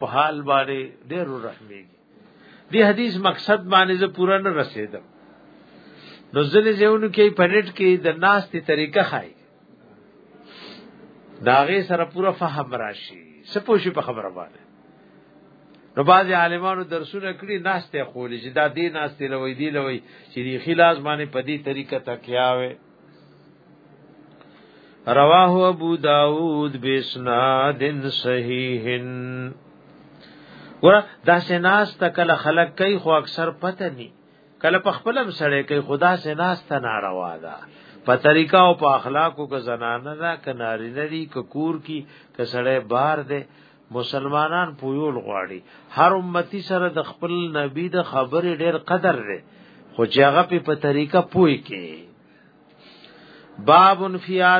په حال باندې ډېر رحمېږي دی حدیث مقصد باندې زه پورا نه رسیدم نو ځلې ځېونو کې پنيټ کې د ناس تی طریقه خای داغه سره پورا فهم راشي سپوشي په خبره باندې نو بعضی عالمانو درسونه کړی ناشته خولې چې دا دې ناشته لوي دی لوي چې خلاص باندې په دې طریقه تکیاوي رواه ابو داود بسناد صحیح ور دا سناس ته کله خلق کوي خو اکثر پته ني کله په خپل هم سره کوي خدا سناس ته ناروا ده په طریقه او په اخلاقو کې زنانه نه کناري نه دي کور کی کسړې بار ده مسلمانان پویول غواړي هر امتی سره د خپل نبی د خبرې ډېر قدر دی خو چې هغه په طریقه پوي کې باب فیات